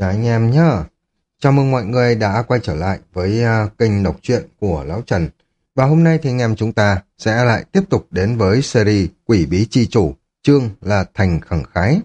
Chào anh em nhá. Chào mừng mọi người đã quay trở lại với uh, kênh đọc truyện của Lão Trần. Và hôm nay thì anh em chúng ta sẽ lại tiếp tục đến với series Quỷ Bí Chi Chủ, chương là Thành Khẳng Khái.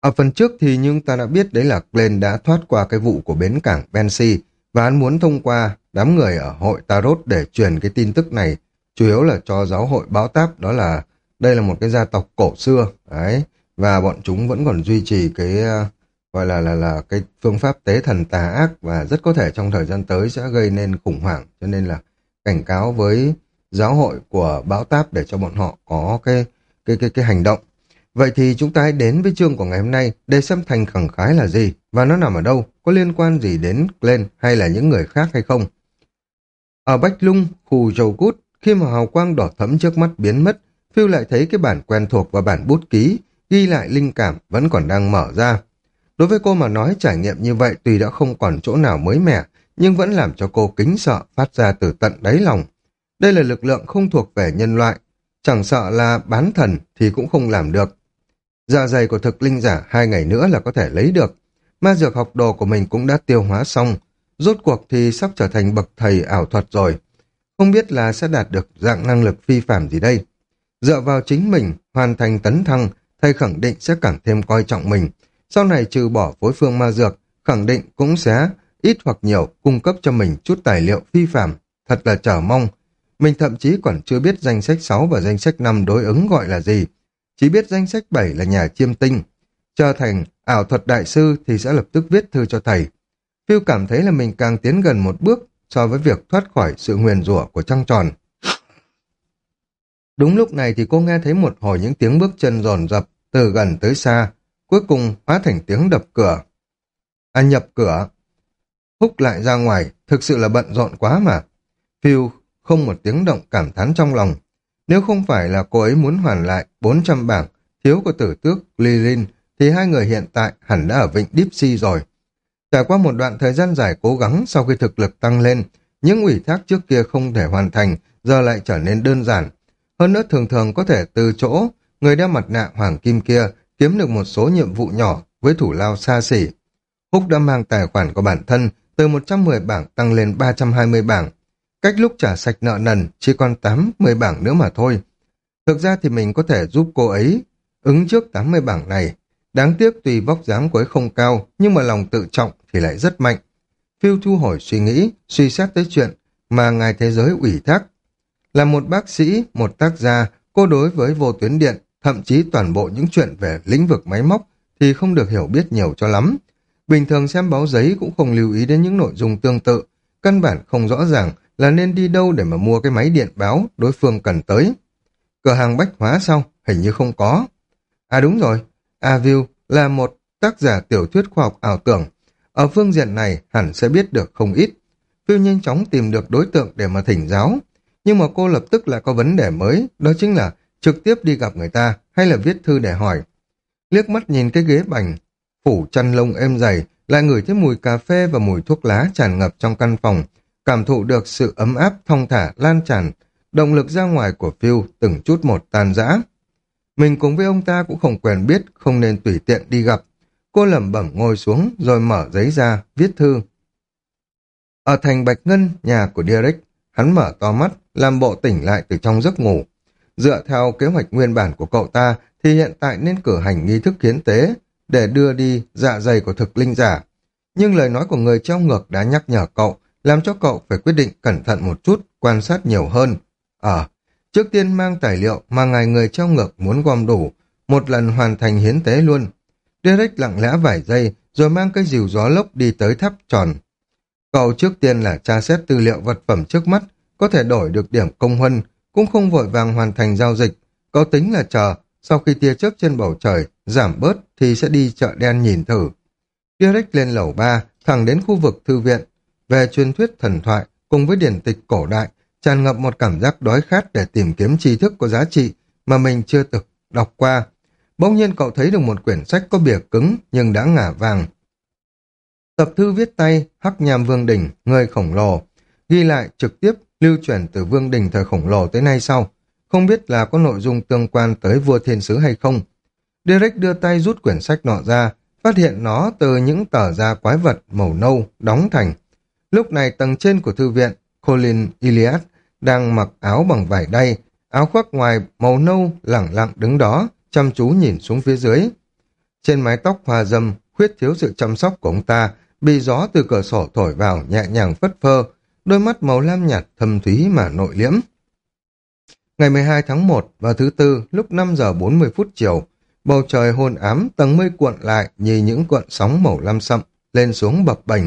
Ở phần trước thì nhưng ta đã biết đấy là Glenn đã thoát qua cái vụ của bến cảng Bensi và hắn muốn thông qua đám người ở hội Tarot để truyền cái tin tức này, chủ yếu là cho giáo hội báo táp đó là đây là một cái gia tộc cổ xưa, đấy, và bọn chúng vẫn còn duy trì cái uh, gọi là là là cái phương pháp tế thần tà ác và rất có thể trong thời gian tới sẽ gây nên khủng hoảng cho nên là cảnh cáo với giáo hội của bão táp để cho bọn họ có cái cái cái cái hành động. Vậy thì chúng ta hãy đến với chương của ngày hôm nay để xem thành khẳng khái là gì và nó nằm ở đâu, có liên quan gì đến Glenn hay là những người khác hay không. Ở Bách Lung, khu dầu cút, khi mà hào quang đỏ thẫm trước mắt biến mất, Phiêu lại thấy cái bản quen thuộc và bản bút ký, ghi lại linh cảm vẫn còn đang mở ra. Đối với cô mà nói trải nghiệm như vậy tuy đã không còn chỗ nào mới mẻ, nhưng vẫn làm cho cô kính sợ phát ra từ tận đáy lòng. Đây là lực lượng không thuộc về nhân loại, chẳng sợ là bán thần thì cũng không làm được. Dạ dày của thực linh giả hai ngày nữa là có thể lấy được. Ma dược học đồ của mình cũng đã tiêu hóa xong, rốt cuộc thì sắp trở thành bậc thầy ảo thuật rồi. Không biết là sẽ đạt được dạng năng lực phi phạm gì đây. Dựa vào chính mình, hoàn thành tấn thăng, thầy khẳng định sẽ càng thêm coi trọng mình, sau này trừ bỏ phối phương ma dược, khẳng định cũng sẽ ít hoặc nhiều cung cấp cho mình chút tài liệu phi phạm, thật là chờ mong. Mình thậm chí còn chưa biết danh sách 6 và danh sách 5 đối ứng gọi là gì, chỉ biết danh sách 7 là nhà chiêm tinh. Trở thành ảo thuật đại sư thì sẽ lập tức viết thư cho thầy. Phiêu cảm thấy là mình càng tiến gần một bước so với việc thoát khỏi sự nguyền rủa của trăng tròn. Đúng lúc này thì cô nghe thấy một hồi những tiếng bước chân rồn rập từ gần tới xa, cuối cùng hóa thành tiếng đập cửa. À nhập cửa. Húc lại ra ngoài, thực sự là bận rộn quá mà. Phil không một tiếng động cảm thán trong lòng. Nếu không phải là cô ấy muốn hoàn lại 400 bảng thiếu của tử tước Lilin thì hai người hiện tại hẳn đã ở vịnh Deep Sea rồi. Trải qua một đoạn thời gian dài cố gắng sau khi thực lực tăng lên, những ủy thác trước kia không thể hoàn thành giờ lại trở nên đơn giản. Hơn nữa thường thường có thể từ chỗ người đeo mặt nạ hoàng kim kia kiếm được một số nhiệm vụ nhỏ với thủ lao xa xỉ. Húc đã mang tài khoản của bản thân từ 110 bảng tăng lên 320 bảng. Cách lúc trả sạch nợ nần chỉ còn 80 bảng nữa mà thôi. Thực ra thì mình có thể giúp cô ấy ứng trước 80 bảng này. Đáng tiếc tùy vóc dáng của ấy không cao nhưng mà lòng tự trọng thì lại rất mạnh. Phiêu thu hồi suy nghĩ, suy xét tới chuyện mà ngài thế giới ủy thác. Là một bác sĩ, một tác gia, cô đối với vô tuyến điện thậm chí toàn bộ những chuyện về lĩnh vực máy móc thì không được hiểu biết nhiều cho lắm. Bình thường xem báo giấy cũng không lưu ý đến những nội dung tương tự, căn bản không rõ ràng là nên đi đâu để mà mua cái máy điện báo đối phương cần tới. Cửa hàng bách hóa sau Hình như không có. À đúng rồi, Avil là một tác giả tiểu thuyết khoa học ảo tưởng. Ở phương diện này hẳn sẽ biết được không ít. Phiêu nhanh chóng tìm được đối tượng để mà thỉnh giáo. Nhưng mà cô lập tức lại có vấn đề mới, đó chính là trực tiếp đi gặp người ta hay là viết thư để hỏi. Liếc mắt nhìn cái ghế bành, phủ chăn lông êm dày, lại ngửi thấy mùi cà phê và mùi thuốc lá tràn ngập trong căn phòng, cảm thụ được sự ấm áp thong thả lan tràn, động lực ra ngoài của Phil từng chút một tan rã. Mình cùng với ông ta cũng không quen biết, không nên tùy tiện đi gặp. Cô lẩm bẩm ngồi xuống rồi mở giấy ra, viết thư. Ở thành Bạch Ngân, nhà của Derek, hắn mở to mắt, làm bộ tỉnh lại từ trong giấc ngủ. Dựa theo kế hoạch nguyên bản của cậu ta thì hiện tại nên cử hành nghi thức hiến tế để đưa đi dạ dày của thực linh giả. Nhưng lời nói của người treo ngược đã nhắc nhở cậu, làm cho cậu phải quyết định cẩn thận một chút, quan sát nhiều hơn. Ờ, trước tiên mang tài liệu mà ngài người treo ngược muốn gom đủ, một lần hoàn thành hiến tế luôn. Derek lặng lẽ vài giây, rồi mang cái dìu gió lốc đi tới tháp tròn. Cậu trước tiên là tra xét tư liệu vật phẩm trước mắt, có thể đổi được điểm công huân, cũng không vội vàng hoàn thành giao dịch. Cậu tính là chờ, sau khi tia chớp trên bầu trời giảm bớt thì sẽ đi chợ đen nhìn thử. Direct lên lầu 3, thẳng đến khu vực thư viện. Về truyền thuyết thần thoại cùng với điển tịch cổ đại, tràn ngập một cảm giác đói khát để tìm kiếm tri thức có giá trị mà mình chưa từng đọc qua. Bỗng nhiên cậu thấy được một quyển sách có bìa cứng nhưng đã ngả vàng. Tập thư viết tay Hắc Nham Vương Đình, người khổng lồ, ghi lại trực tiếp lưu truyền từ vương đình thời khổng lồ tới nay sau. Không biết là có nội dung tương quan tới vua thiên sứ hay không. Derek đưa tay rút quyển sách nọ ra, phát hiện nó từ những tờ da quái vật màu nâu đóng thành. Lúc này tầng trên của thư viện, Colin Iliad đang mặc áo bằng vải đay, áo khoác ngoài màu nâu lẳng lặng đứng đó, chăm chú nhìn xuống phía dưới. Trên mái tóc hoa dâm, khuyết thiếu sự chăm sóc của ông ta, bị gió từ cửa sổ thổi vào nhẹ nhàng phất phơ, đôi mắt màu lam nhạt thâm thúy mà nội liễm. Ngày 12 tháng 1 và thứ tư lúc 5 giờ 40 phút chiều, bầu trời hôn ám tầng mây cuộn lại như những cuộn sóng màu lam sậm lên xuống bập bềnh.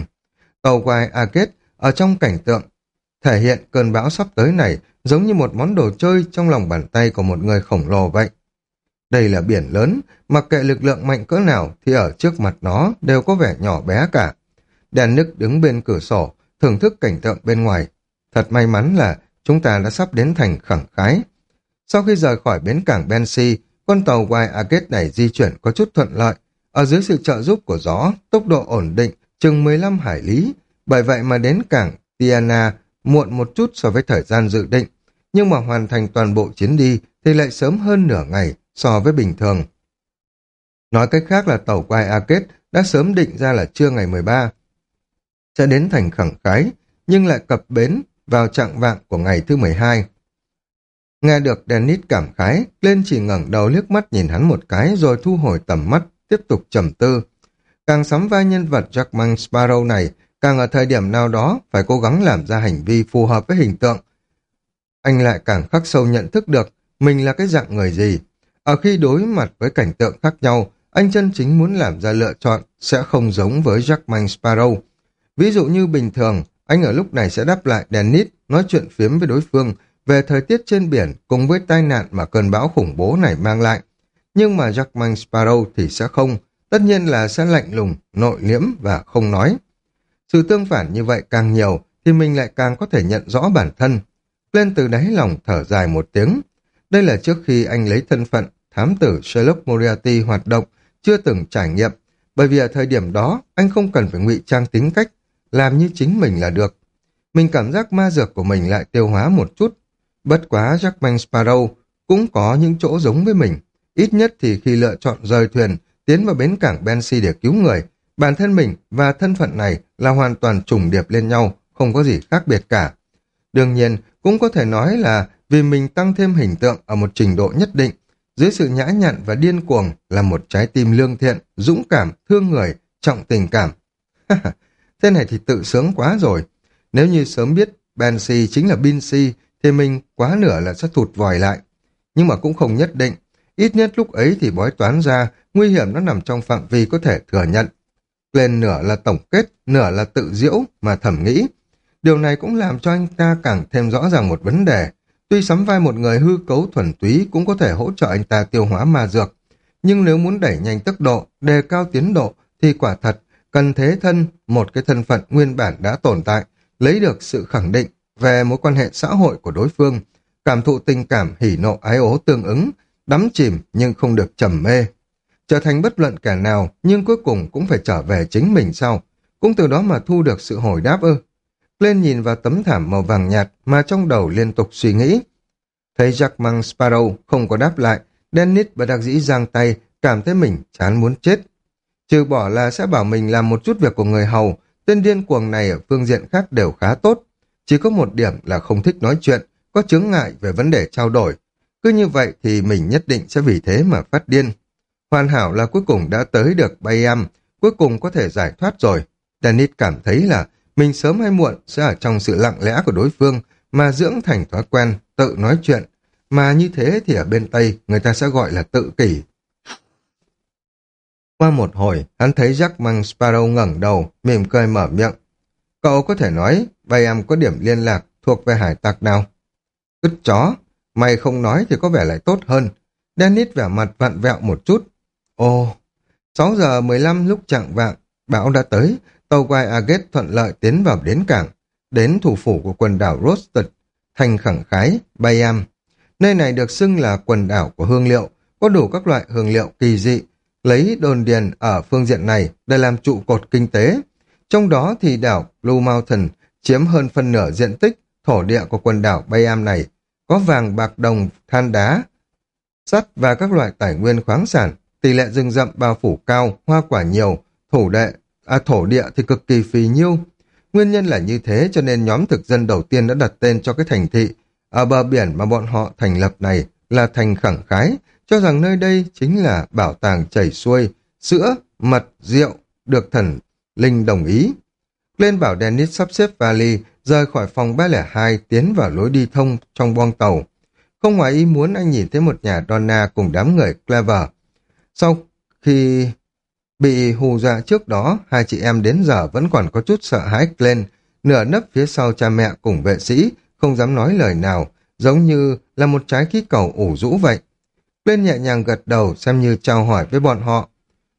Tàu quai Arcade ở trong cảnh tượng thể hiện cơn bão sắp tới này giống như một món đồ chơi trong lòng bàn tay của một người khổng lồ vậy. Đây là biển lớn, mặc kệ lực lượng mạnh cỡ nào thì ở trước mặt nó đều có vẻ nhỏ bé cả. Đèn nức đứng bên cửa sổ, thưởng thức cảnh tượng bên ngoài. Thật may mắn là chúng ta đã sắp đến thành khẳng khái. Sau khi rời khỏi bến cảng Bensi, con tàu White Agate này di chuyển có chút thuận lợi. Ở dưới sự trợ giúp của gió, tốc độ ổn định chừng 15 hải lý. Bởi vậy mà đến cảng Tiana muộn một chút so với thời gian dự định. Nhưng mà hoàn thành toàn bộ chuyến đi thì lại sớm hơn nửa ngày so với bình thường. Nói cách khác là tàu white Arcade đã sớm định ra là trưa ngày 13 sẽ đến thành khẳng khái, nhưng lại cập bến vào trạng vạng của ngày thứ 12. Nghe được Dennis cảm khái, lên chỉ ngẩng đầu liếc mắt nhìn hắn một cái rồi thu hồi tầm mắt, tiếp tục trầm tư. Càng sắm vai nhân vật Jackman Sparrow này, càng ở thời điểm nào đó phải cố gắng làm ra hành vi phù hợp với hình tượng. Anh lại càng khắc sâu nhận thức được mình là cái dạng người gì. Ở khi đối mặt với cảnh tượng khác nhau, anh chân chính muốn làm ra lựa chọn sẽ không giống với Jackman Sparrow. Ví dụ như bình thường, anh ở lúc này sẽ đáp lại Dennis nói chuyện phiếm với đối phương về thời tiết trên biển cùng với tai nạn mà cơn bão khủng bố này mang lại. Nhưng mà Jackman Sparrow thì sẽ không, tất nhiên là sẽ lạnh lùng, nội liễm và không nói. Sự tương phản như vậy càng nhiều thì mình lại càng có thể nhận rõ bản thân. Lên từ đáy lòng thở dài một tiếng. Đây là trước khi anh lấy thân phận thám tử Sherlock Moriarty hoạt động, chưa từng trải nghiệm, bởi vì ở thời điểm đó anh không cần phải ngụy trang tính cách, làm như chính mình là được. Mình cảm giác ma dược của mình lại tiêu hóa một chút. Bất quá Jackman Sparrow cũng có những chỗ giống với mình. Ít nhất thì khi lựa chọn rời thuyền, tiến vào bến cảng Bensi để cứu người, bản thân mình và thân phận này là hoàn toàn trùng điệp lên nhau, không có gì khác biệt cả. Đương nhiên, cũng có thể nói là vì mình tăng thêm hình tượng ở một trình độ nhất định, dưới sự nhã nhặn và điên cuồng là một trái tim lương thiện, dũng cảm, thương người, trọng tình cảm. Thế này thì tự sướng quá rồi. Nếu như sớm biết Banshee chính là Binsi thì mình quá nửa là sẽ thụt vòi lại. Nhưng mà cũng không nhất định. Ít nhất lúc ấy thì bói toán ra nguy hiểm nó nằm trong phạm vi có thể thừa nhận. Lên nửa là tổng kết, nửa là tự diễu mà thẩm nghĩ. Điều này cũng làm cho anh ta càng thêm rõ ràng một vấn đề. Tuy sắm vai một người hư cấu thuần túy cũng có thể hỗ trợ anh ta tiêu hóa ma dược. Nhưng nếu muốn đẩy nhanh tốc độ, đề cao tiến độ thì quả thật cần thế thân một cái thân phận nguyên bản đã tồn tại, lấy được sự khẳng định về mối quan hệ xã hội của đối phương, cảm thụ tình cảm hỉ nộ ái ố tương ứng, đắm chìm nhưng không được trầm mê. Trở thành bất luận kẻ nào nhưng cuối cùng cũng phải trở về chính mình sau, cũng từ đó mà thu được sự hồi đáp ư. Lên nhìn vào tấm thảm màu vàng nhạt mà trong đầu liên tục suy nghĩ. Thấy Jackman Sparrow không có đáp lại, Dennis và đặc dĩ giang tay, cảm thấy mình chán muốn chết. Trừ bỏ là sẽ bảo mình làm một chút việc của người hầu, tên điên cuồng này ở phương diện khác đều khá tốt. Chỉ có một điểm là không thích nói chuyện, có chướng ngại về vấn đề trao đổi. Cứ như vậy thì mình nhất định sẽ vì thế mà phát điên. Hoàn hảo là cuối cùng đã tới được bay em, cuối cùng có thể giải thoát rồi. Dennis cảm thấy là mình sớm hay muộn sẽ ở trong sự lặng lẽ của đối phương mà dưỡng thành thói quen, tự nói chuyện. Mà như thế thì ở bên Tây người ta sẽ gọi là tự kỷ. Qua một hồi, hắn thấy Jack mang Sparrow ngẩng đầu, mỉm cười mở miệng. Cậu có thể nói, bay em có điểm liên lạc thuộc về hải tặc nào? Cứt chó, mày không nói thì có vẻ lại tốt hơn. Dennis vẻ mặt vặn vẹo một chút. Ồ, 6 giờ 15 lúc chạng vạng, bão đã tới, tàu quai Agate thuận lợi tiến vào đến cảng, đến thủ phủ của quần đảo Rosted, thành khẳng khái, Bayam. Nơi này được xưng là quần đảo của hương liệu, có đủ các loại hương liệu kỳ dị, lấy đồn điền ở phương diện này để làm trụ cột kinh tế. Trong đó thì đảo Blue Mountain chiếm hơn phân nửa diện tích thổ địa của quần đảo Bayam này, có vàng bạc đồng, than đá, sắt và các loại tài nguyên khoáng sản, tỷ lệ rừng rậm bao phủ cao, hoa quả nhiều, thổ đệ, à, thổ địa thì cực kỳ phì nhiêu. Nguyên nhân là như thế cho nên nhóm thực dân đầu tiên đã đặt tên cho cái thành thị ở bờ biển mà bọn họ thành lập này là thành khẳng khái, cho rằng nơi đây chính là bảo tàng chảy xuôi, sữa, mật, rượu, được thần linh đồng ý. Lên bảo Dennis sắp xếp vali, rời khỏi phòng 302 tiến vào lối đi thông trong boong tàu. Không ngoài ý muốn anh nhìn thấy một nhà Donna cùng đám người Clever. Sau khi bị hù dọa trước đó, hai chị em đến giờ vẫn còn có chút sợ hãi lên, nửa nấp phía sau cha mẹ cùng vệ sĩ, không dám nói lời nào, giống như là một trái khí cầu ủ rũ vậy. Lên nhẹ nhàng gật đầu xem như chào hỏi với bọn họ.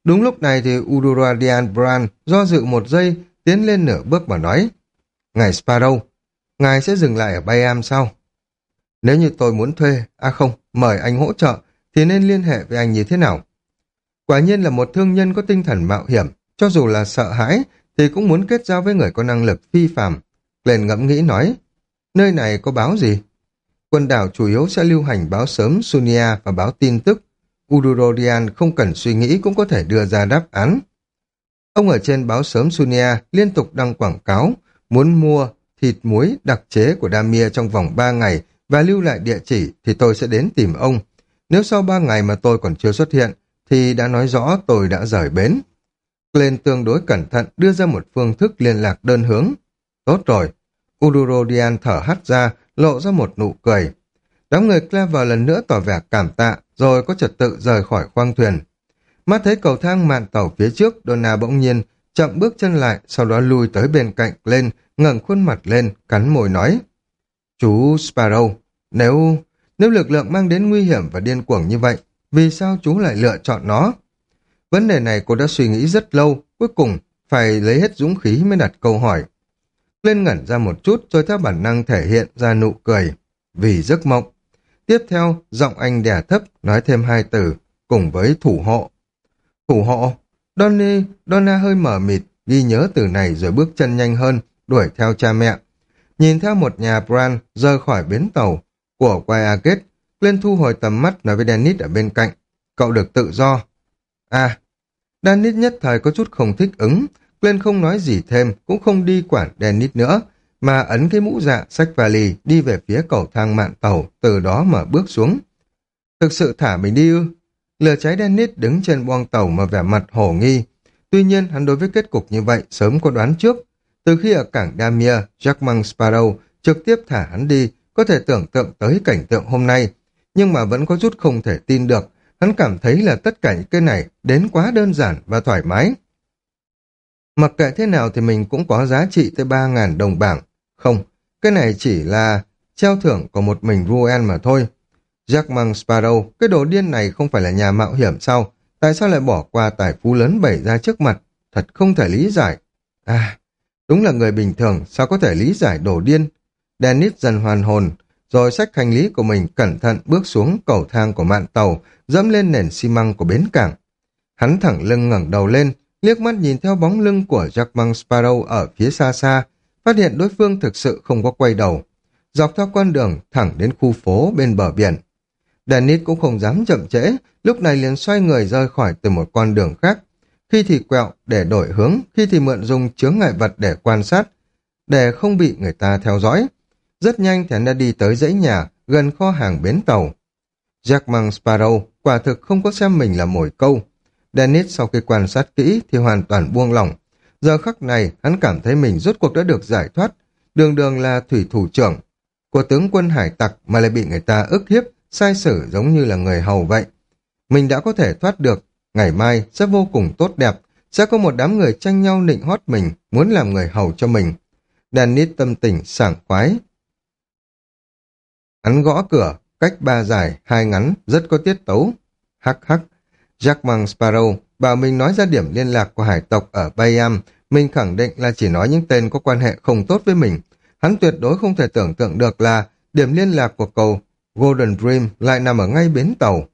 Đúng lúc này thì Uduradian Bran do dự một giây tiến lên nửa bước và nói Ngài Sparrow, ngài sẽ dừng lại ở Bayam sao? Nếu như tôi muốn thuê, à không, mời anh hỗ trợ, thì nên liên hệ với anh như thế nào? Quả nhiên là một thương nhân có tinh thần mạo hiểm, cho dù là sợ hãi, thì cũng muốn kết giao với người có năng lực phi phàm. Lên ngẫm nghĩ nói, nơi này có báo gì? Quần đảo chủ yếu sẽ lưu hành báo sớm Sunia và báo tin tức. Udurodian không cần suy nghĩ cũng có thể đưa ra đáp án. Ông ở trên báo sớm Sunia liên tục đăng quảng cáo, muốn mua thịt muối đặc chế của Damia trong vòng 3 ngày và lưu lại địa chỉ thì tôi sẽ đến tìm ông. Nếu sau 3 ngày mà tôi còn chưa xuất hiện, thì đã nói rõ tôi đã rời bến. Lên tương đối cẩn thận đưa ra một phương thức liên lạc đơn hướng. Tốt rồi. Udurodian thở hắt ra, lộ ra một nụ cười. Đám người Clever lần nữa tỏ vẻ cảm tạ, rồi có trật tự rời khỏi khoang thuyền. Mắt thấy cầu thang mạn tàu phía trước, Donna bỗng nhiên chậm bước chân lại, sau đó lui tới bên cạnh lên, ngẩng khuôn mặt lên, cắn môi nói. Chú Sparrow, nếu... nếu lực lượng mang đến nguy hiểm và điên cuồng như vậy, vì sao chú lại lựa chọn nó? Vấn đề này cô đã suy nghĩ rất lâu, cuối cùng phải lấy hết dũng khí mới đặt câu hỏi. Lên ngẩn ra một chút rồi theo bản năng thể hiện ra nụ cười. Vì giấc mộng. Tiếp theo, giọng anh đè thấp nói thêm hai từ, cùng với thủ hộ. Thủ hộ? Donny, Donna hơi mở mịt, ghi nhớ từ này rồi bước chân nhanh hơn, đuổi theo cha mẹ. Nhìn theo một nhà brand rời khỏi bến tàu của Guayagate, lên thu hồi tầm mắt nói với Dennis ở bên cạnh. Cậu được tự do. À, Dennis nhất thời có chút không thích ứng, lên không nói gì thêm, cũng không đi quản Dennis nữa, mà ấn cái mũ dạ sách vali đi về phía cầu thang mạn tàu, từ đó mở bước xuống. Thực sự thả mình đi ư? Lửa cháy Dennis đứng trên boong tàu mà vẻ mặt hổ nghi. Tuy nhiên, hắn đối với kết cục như vậy sớm có đoán trước. Từ khi ở cảng Damia, Jackman Sparrow trực tiếp thả hắn đi, có thể tưởng tượng tới cảnh tượng hôm nay. Nhưng mà vẫn có chút không thể tin được. Hắn cảm thấy là tất cả những cái này đến quá đơn giản và thoải mái. Mặc kệ thế nào thì mình cũng có giá trị tới 3.000 đồng bảng. Không, cái này chỉ là treo thưởng của một mình Ruen mà thôi. Jack mang Sparrow, cái đồ điên này không phải là nhà mạo hiểm sao? Tại sao lại bỏ qua tài phú lớn bày ra trước mặt? Thật không thể lý giải. À, đúng là người bình thường, sao có thể lý giải đồ điên? Dennis dần hoàn hồn, rồi xách hành lý của mình cẩn thận bước xuống cầu thang của mạn tàu, dẫm lên nền xi măng của bến cảng. Hắn thẳng lưng ngẩng đầu lên, liếc mắt nhìn theo bóng lưng của Jackman Sparrow ở phía xa xa, phát hiện đối phương thực sự không có quay đầu. Dọc theo con đường thẳng đến khu phố bên bờ biển. Dennis cũng không dám chậm trễ, lúc này liền xoay người rời khỏi từ một con đường khác. Khi thì quẹo để đổi hướng, khi thì mượn dùng chướng ngại vật để quan sát, để không bị người ta theo dõi. Rất nhanh thì anh đã đi tới dãy nhà, gần kho hàng bến tàu. Jackman Sparrow quả thực không có xem mình là mồi câu. Dennis sau khi quan sát kỹ thì hoàn toàn buông lỏng. Giờ khắc này, hắn cảm thấy mình rốt cuộc đã được giải thoát. Đường đường là thủy thủ trưởng của tướng quân hải tặc mà lại bị người ta ức hiếp, sai sử giống như là người hầu vậy. Mình đã có thể thoát được, ngày mai sẽ vô cùng tốt đẹp, sẽ có một đám người tranh nhau nịnh hót mình, muốn làm người hầu cho mình. Dennis tâm tình sảng khoái. Hắn gõ cửa, cách ba dài, hai ngắn, rất có tiết tấu. Hắc hắc, Jackman Sparrow bảo mình nói ra điểm liên lạc của hải tộc ở Bayam, mình khẳng định là chỉ nói những tên có quan hệ không tốt với mình. Hắn tuyệt đối không thể tưởng tượng được là điểm liên lạc của cầu Golden Dream lại nằm ở ngay bến tàu.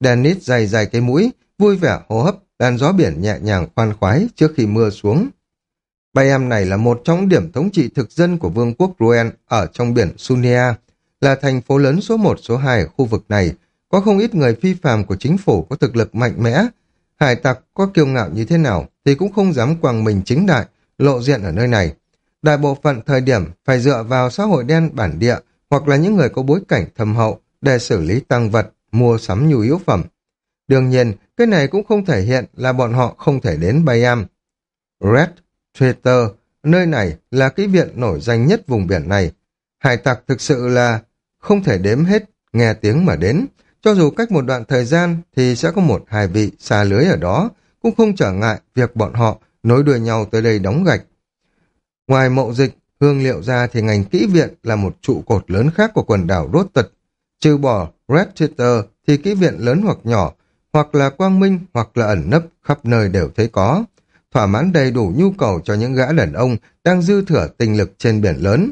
Dennis dày dày cái mũi, vui vẻ hô hấp, đàn gió biển nhẹ nhàng khoan khoái trước khi mưa xuống. Bayam này là một trong điểm thống trị thực dân của vương quốc Ruen ở trong biển Sunia, là thành phố lớn số 1 số 2 ở khu vực này, có không ít người phi phàm của chính phủ có thực lực mạnh mẽ. Hải tặc có kiêu ngạo như thế nào thì cũng không dám quàng mình chính đại, lộ diện ở nơi này. Đại bộ phận thời điểm phải dựa vào xã hội đen bản địa hoặc là những người có bối cảnh thâm hậu để xử lý tăng vật, mua sắm nhu yếu phẩm. Đương nhiên, cái này cũng không thể hiện là bọn họ không thể đến Bayam. Red Twitter, nơi này là cái viện nổi danh nhất vùng biển này. Hải tặc thực sự là không thể đếm hết, nghe tiếng mà đến. Cho dù cách một đoạn thời gian thì sẽ có một hai vị xa lưới ở đó, cũng không trở ngại việc bọn họ nối đuôi nhau tới đây đóng gạch. Ngoài mậu dịch, hương liệu ra thì ngành kỹ viện là một trụ cột lớn khác của quần đảo Rốt Tật. Trừ bỏ Red Twitter thì kỹ viện lớn hoặc nhỏ, hoặc là quang minh hoặc là ẩn nấp khắp nơi đều thấy có. Thỏa mãn đầy đủ nhu cầu cho những gã đàn ông đang dư thừa tình lực trên biển lớn.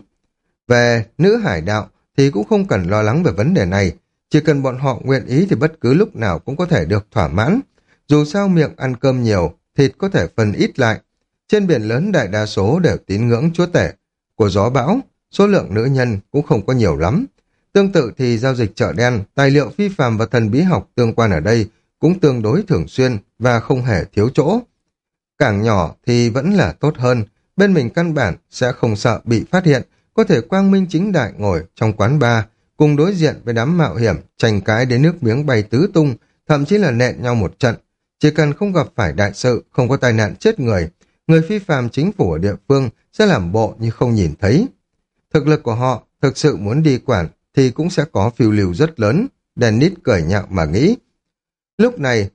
Về nữ hải đạo thì cũng không cần lo lắng về vấn đề này, chỉ cần bọn họ nguyện ý thì bất cứ lúc nào cũng có thể được thỏa mãn. Dù sao miệng ăn cơm nhiều, thịt có thể phần ít lại. Trên biển lớn đại đa số đều tín ngưỡng chúa tể. Của gió bão, số lượng nữ nhân cũng không có nhiều lắm. Tương tự thì giao dịch chợ đen, tài liệu phi phàm và thần bí học tương quan ở đây cũng tương đối thường xuyên và không hề thiếu chỗ. Càng nhỏ thì vẫn là tốt hơn, bên mình căn bản sẽ không sợ bị phát hiện, có thể quang minh chính đại ngồi trong quán bar, cùng đối diện với đám mạo hiểm, tranh cãi đến nước miếng bay tứ tung, thậm chí là nện nhau một trận. Chỉ cần không gặp phải đại sự, không có tai nạn chết người, người phi phàm chính phủ ở địa phương sẽ làm bộ như không nhìn thấy. Thực lực của họ thực sự muốn đi quản thì cũng sẽ có phiêu lưu rất lớn. Dennis cười nhạo mà nghĩ. Lúc này,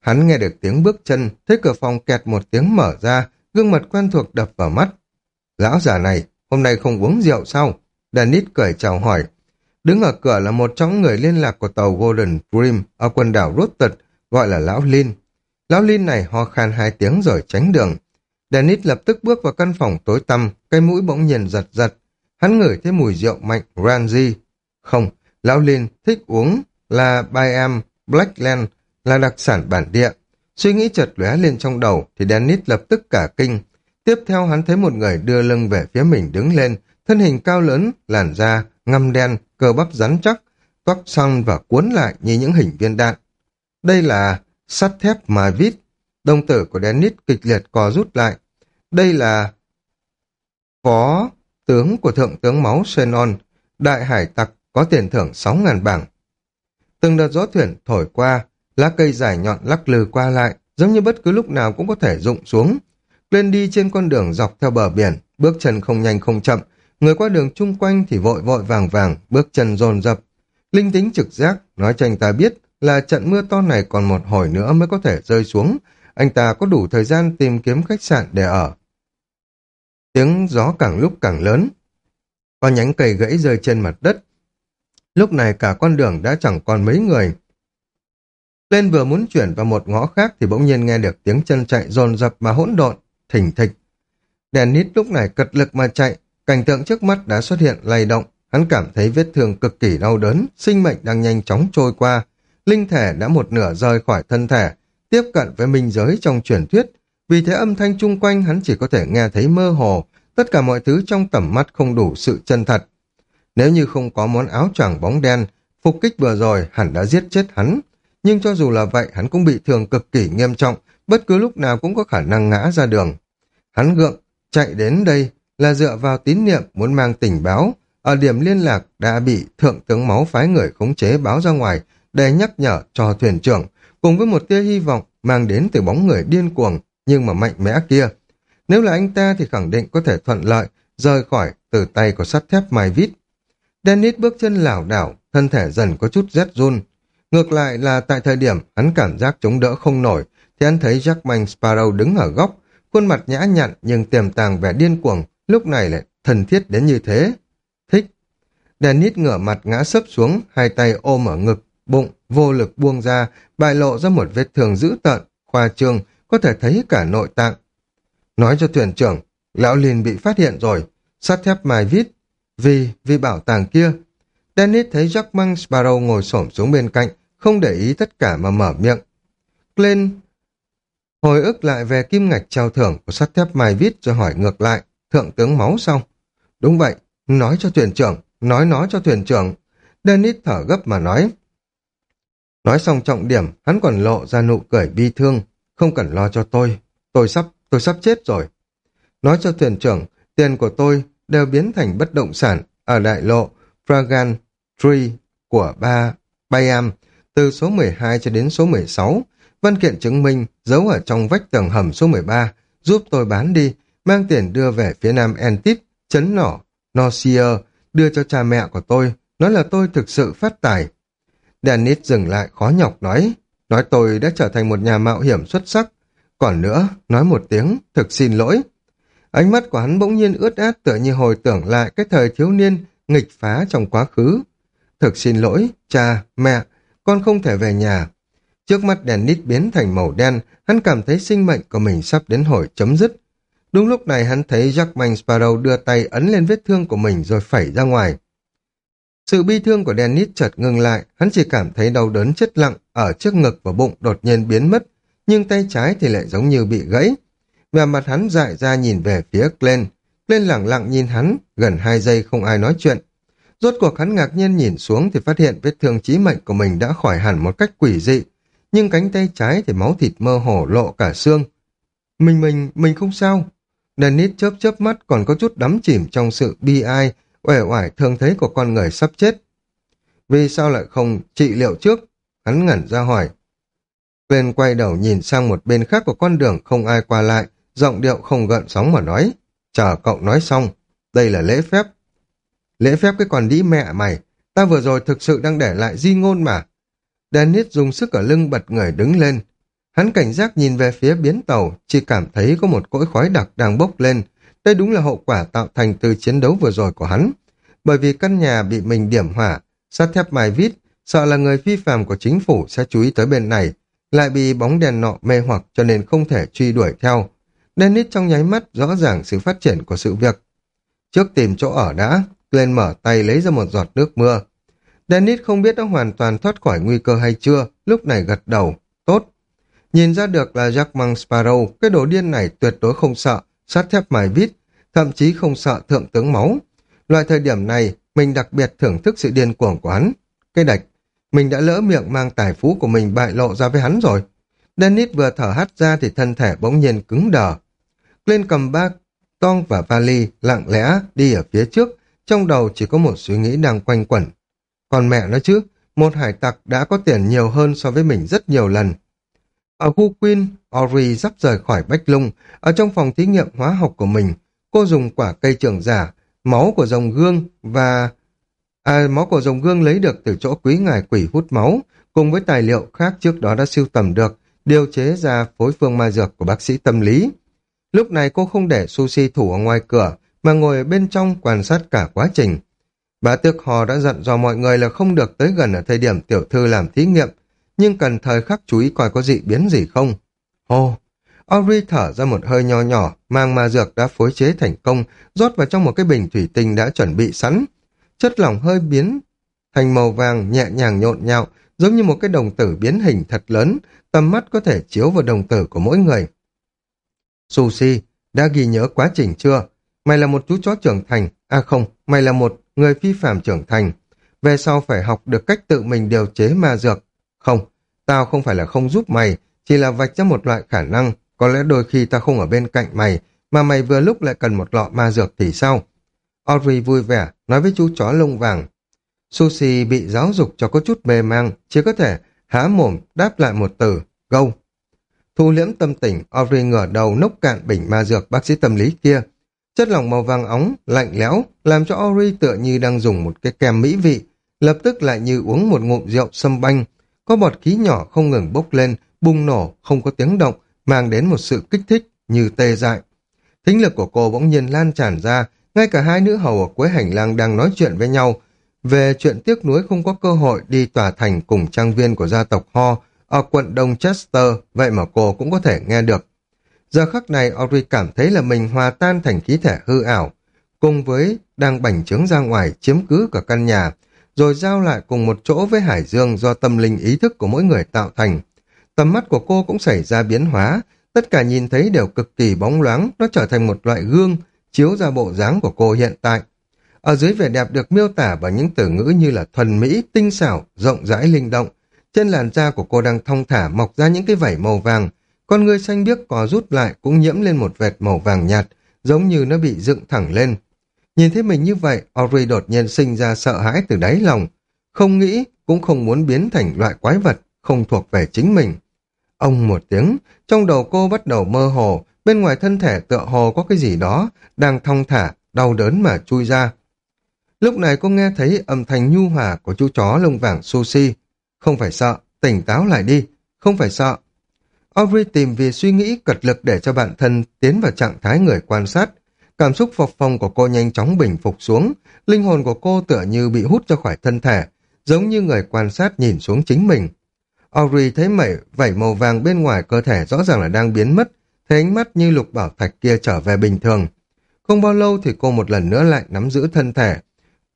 hắn nghe được tiếng bước chân, thấy cửa phòng kẹt một tiếng mở ra, gương mặt quen thuộc đập vào mắt. Lão già này, hôm nay không uống rượu sao? Dennis cười chào hỏi. Đứng ở cửa là một trong người liên lạc của tàu Golden Dream ở quần đảo Rốt Tật gọi là Lão Lin. Lão Lin này ho khan hai tiếng rồi tránh đường. Dennis lập tức bước vào căn phòng tối tăm, cây mũi bỗng nhiên giật giật. Hắn ngửi thấy mùi rượu mạnh Ranji. Không, Lão Lin thích uống là Bayam Blackland là đặc sản bản địa. Suy nghĩ chợt lóe lên trong đầu thì Dennis lập tức cả kinh. Tiếp theo hắn thấy một người đưa lưng về phía mình đứng lên, thân hình cao lớn, làn da, ngăm đen, cơ bắp rắn chắc, tóc xăng và cuốn lại như những hình viên đạn. Đây là sắt thép mà vít. Đồng tử của Dennis kịch liệt co rút lại. Đây là phó tướng của thượng tướng máu Xenon, đại hải tặc có tiền thưởng 6.000 bảng. Từng đợt gió thuyền thổi qua, lá cây dài nhọn lắc lư qua lại, giống như bất cứ lúc nào cũng có thể rụng xuống. Lên đi trên con đường dọc theo bờ biển, bước chân không nhanh không chậm, người qua đường chung quanh thì vội vội vàng vàng, bước chân dồn dập. Linh tính trực giác, nói cho anh ta biết là trận mưa to này còn một hồi nữa mới có thể rơi xuống, anh ta có đủ thời gian tìm kiếm khách sạn để ở. Tiếng gió càng lúc càng lớn, có nhánh cây gãy rơi trên mặt đất. Lúc này cả con đường đã chẳng còn mấy người. Lên vừa muốn chuyển vào một ngõ khác thì bỗng nhiên nghe được tiếng chân chạy dồn dập mà hỗn độn, thỉnh thịch. Dennis lúc này cật lực mà chạy, cảnh tượng trước mắt đã xuất hiện lay động, hắn cảm thấy vết thương cực kỳ đau đớn, sinh mệnh đang nhanh chóng trôi qua, linh thể đã một nửa rời khỏi thân thể, tiếp cận với minh giới trong truyền thuyết, vì thế âm thanh chung quanh hắn chỉ có thể nghe thấy mơ hồ, tất cả mọi thứ trong tầm mắt không đủ sự chân thật. Nếu như không có món áo choàng bóng đen, phục kích vừa rồi hẳn đã giết chết hắn, nhưng cho dù là vậy hắn cũng bị thương cực kỳ nghiêm trọng, bất cứ lúc nào cũng có khả năng ngã ra đường. Hắn gượng, chạy đến đây là dựa vào tín niệm muốn mang tình báo, ở điểm liên lạc đã bị thượng tướng máu phái người khống chế báo ra ngoài để nhắc nhở cho thuyền trưởng, cùng với một tia hy vọng mang đến từ bóng người điên cuồng nhưng mà mạnh mẽ kia. Nếu là anh ta thì khẳng định có thể thuận lợi rời khỏi từ tay của sắt thép mai vít. Dennis bước chân lảo đảo, thân thể dần có chút rét run. Ngược lại là tại thời điểm hắn cảm giác chống đỡ không nổi, thì hắn thấy Jackman Sparrow đứng ở góc, khuôn mặt nhã nhặn nhưng tiềm tàng vẻ điên cuồng, lúc này lại thân thiết đến như thế. Thích. Dennis ngửa mặt ngã sấp xuống, hai tay ôm ở ngực, bụng, vô lực buông ra, bại lộ ra một vết thương dữ tợn, khoa trương, có thể thấy cả nội tạng. Nói cho thuyền trưởng, lão liền bị phát hiện rồi, sắt thép mài vít, vì, vì bảo tàng kia. Dennis thấy Jack Mang Sparrow ngồi xổm xuống bên cạnh, không để ý tất cả mà mở miệng. Glenn hồi ức lại về kim ngạch trao thưởng của sắt thép mài vít rồi hỏi ngược lại, thượng tướng máu xong. Đúng vậy, nói cho thuyền trưởng, nói nói cho thuyền trưởng. Dennis thở gấp mà nói. Nói xong trọng điểm, hắn còn lộ ra nụ cười bi thương. Không cần lo cho tôi, tôi sắp, tôi sắp chết rồi. Nói cho thuyền trưởng, tiền của tôi đều biến thành bất động sản ở đại lộ Fragan Tree của ba Bayam từ số 12 cho đến số 16. Văn kiện chứng minh giấu ở trong vách tường hầm số 13, giúp tôi bán đi, mang tiền đưa về phía nam Antip, chấn nỏ, Nosier, đưa cho cha mẹ của tôi, nói là tôi thực sự phát tài. Dennis dừng lại khó nhọc nói, nói tôi đã trở thành một nhà mạo hiểm xuất sắc. Còn nữa, nói một tiếng, thực xin lỗi. Ánh mắt của hắn bỗng nhiên ướt át tựa như hồi tưởng lại cái thời thiếu niên nghịch phá trong quá khứ. Thực xin lỗi, cha, mẹ, con không thể về nhà. Trước mắt Dennis biến thành màu đen, hắn cảm thấy sinh mệnh của mình sắp đến hồi chấm dứt. Đúng lúc này hắn thấy Jackman Sparrow đưa tay ấn lên vết thương của mình rồi phẩy ra ngoài. Sự bi thương của Dennis chợt ngừng lại, hắn chỉ cảm thấy đau đớn chết lặng ở trước ngực và bụng đột nhiên biến mất, nhưng tay trái thì lại giống như bị gãy. Và mặt hắn dại ra nhìn về phía Glenn. Glenn lẳng lặng nhìn hắn, gần hai giây không ai nói chuyện. Rốt cuộc hắn ngạc nhiên nhìn xuống thì phát hiện vết thương chí mệnh của mình đã khỏi hẳn một cách quỷ dị, nhưng cánh tay trái thì máu thịt mơ hồ lộ cả xương. Mình mình, mình không sao. Dennis chớp chớp mắt còn có chút đắm chìm trong sự bi ai, uể oải thương thấy của con người sắp chết. Vì sao lại không trị liệu trước? Hắn ngẩn ra hỏi. Quên quay đầu nhìn sang một bên khác của con đường không ai qua lại, giọng điệu không gợn sóng mà nói. Chờ cậu nói xong, đây là lễ phép. Lễ phép cái còn đĩ mẹ mày, ta vừa rồi thực sự đang để lại di ngôn mà. Dennis dùng sức ở lưng bật người đứng lên. Hắn cảnh giác nhìn về phía biến tàu, chỉ cảm thấy có một cỗi khói đặc đang bốc lên. Đây đúng là hậu quả tạo thành từ chiến đấu vừa rồi của hắn. Bởi vì căn nhà bị mình điểm hỏa, sắt thép mài vít, sợ là người phi phạm của chính phủ sẽ chú ý tới bên này, lại bị bóng đèn nọ mê hoặc cho nên không thể truy đuổi theo. Dennis trong nháy mắt rõ ràng sự phát triển của sự việc. Trước tìm chỗ ở đã, lên mở tay lấy ra một giọt nước mưa. Dennis không biết đã hoàn toàn thoát khỏi nguy cơ hay chưa, lúc này gật đầu. Tốt. Nhìn ra được là Jackman Sparrow, cái đồ điên này tuyệt đối không sợ, sắt thép mài vít, thậm chí không sợ thượng tướng máu. Loại thời điểm này, mình đặc biệt thưởng thức sự điên cuồng của hắn. Cây đạch, mình đã lỡ miệng mang tài phú của mình bại lộ ra với hắn rồi. Dennis vừa thở hắt ra thì thân thể bỗng nhiên cứng đờ. Lên cầm ba tong và vali lặng lẽ đi ở phía trước, trong đầu chỉ có một suy nghĩ đang quanh quẩn. Còn mẹ nó chứ, một hải tặc đã có tiền nhiều hơn so với mình rất nhiều lần. Ở khu Queen, Ori sắp rời khỏi Bách Lung, ở trong phòng thí nghiệm hóa học của mình, cô dùng quả cây trường giả, máu của dòng gương và... À, máu của dòng gương lấy được từ chỗ quý ngài quỷ hút máu, cùng với tài liệu khác trước đó đã siêu tầm được, điều chế ra phối phương ma dược của bác sĩ tâm lý. Lúc này cô không để sushi thủ ở ngoài cửa, mà ngồi ở bên trong quan sát cả quá trình. Bà Tước Hò đã dặn dò mọi người là không được tới gần ở thời điểm tiểu thư làm thí nghiệm, nhưng cần thời khắc chú ý coi có dị biến gì không. Hô! Ori thở ra một hơi nho nhỏ, mang ma dược đã phối chế thành công, rót vào trong một cái bình thủy tinh đã chuẩn bị sẵn. Chất lỏng hơi biến thành màu vàng nhẹ nhàng nhộn nhạo, giống như một cái đồng tử biến hình thật lớn, tầm mắt có thể chiếu vào đồng tử của mỗi người. Sushi, đã ghi nhớ quá trình chưa? Mày là một chú chó trưởng thành, à không, mày là một người phi phạm trưởng thành. Về sau phải học được cách tự mình điều chế ma dược. Không, tao không phải là không giúp mày, chỉ là vạch ra một loại khả năng. Có lẽ đôi khi tao không ở bên cạnh mày, mà mày vừa lúc lại cần một lọ ma dược thì sao? Audrey vui vẻ, nói với chú chó lông vàng. Sushi bị giáo dục cho có chút mê mang, chỉ có thể há mồm đáp lại một từ, gâu. Thu liễm tâm tỉnh Audrey ngửa đầu nốc cạn bình ma dược bác sĩ tâm lý kia. Chất lỏng màu vàng óng, lạnh lẽo, làm cho Audrey tựa như đang dùng một cái kem mỹ vị, lập tức lại như uống một ngụm rượu sâm banh. Có bọt khí nhỏ không ngừng bốc lên, bùng nổ, không có tiếng động, mang đến một sự kích thích như tê dại. Thính lực của cô bỗng nhiên lan tràn ra, ngay cả hai nữ hầu ở cuối hành lang đang nói chuyện với nhau về chuyện tiếc nuối không có cơ hội đi tòa thành cùng trang viên của gia tộc Ho ở quận Đông Chester, vậy mà cô cũng có thể nghe được. Giờ khắc này Audrey cảm thấy là mình hòa tan thành khí thể hư ảo, cùng với đang bành trướng ra ngoài chiếm cứ cả căn nhà, rồi giao lại cùng một chỗ với Hải Dương do tâm linh ý thức của mỗi người tạo thành. Tầm mắt của cô cũng xảy ra biến hóa, tất cả nhìn thấy đều cực kỳ bóng loáng, nó trở thành một loại gương, chiếu ra bộ dáng của cô hiện tại. Ở dưới vẻ đẹp được miêu tả bằng những từ ngữ như là thuần mỹ, tinh xảo, rộng rãi linh động, Trên làn da của cô đang thong thả mọc ra những cái vảy màu vàng, con người xanh biếc có rút lại cũng nhiễm lên một vệt màu vàng nhạt, giống như nó bị dựng thẳng lên. Nhìn thấy mình như vậy, Audrey đột nhiên sinh ra sợ hãi từ đáy lòng. Không nghĩ, cũng không muốn biến thành loại quái vật, không thuộc về chính mình. Ông một tiếng, trong đầu cô bắt đầu mơ hồ, bên ngoài thân thể tựa hồ có cái gì đó, đang thong thả, đau đớn mà chui ra. Lúc này cô nghe thấy âm thanh nhu hòa của chú chó lông vàng Sushi. Không phải sợ, tỉnh táo lại đi, không phải sợ. Aubrey tìm vì suy nghĩ cật lực để cho bản thân tiến vào trạng thái người quan sát. Cảm xúc phập phồng của cô nhanh chóng bình phục xuống, linh hồn của cô tựa như bị hút ra khỏi thân thể, giống như người quan sát nhìn xuống chính mình. Audrey thấy mẩy vảy màu vàng bên ngoài cơ thể rõ ràng là đang biến mất, thấy ánh mắt như lục bảo thạch kia trở về bình thường. Không bao lâu thì cô một lần nữa lại nắm giữ thân thể.